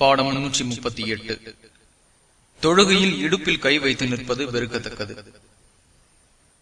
பாடம் முன்னூற்றி முப்பத்தி எட்டு. தொழுகையில் இடுப்பில் கை வைத்து நிற்பது வெறுக்கத்தக்கது.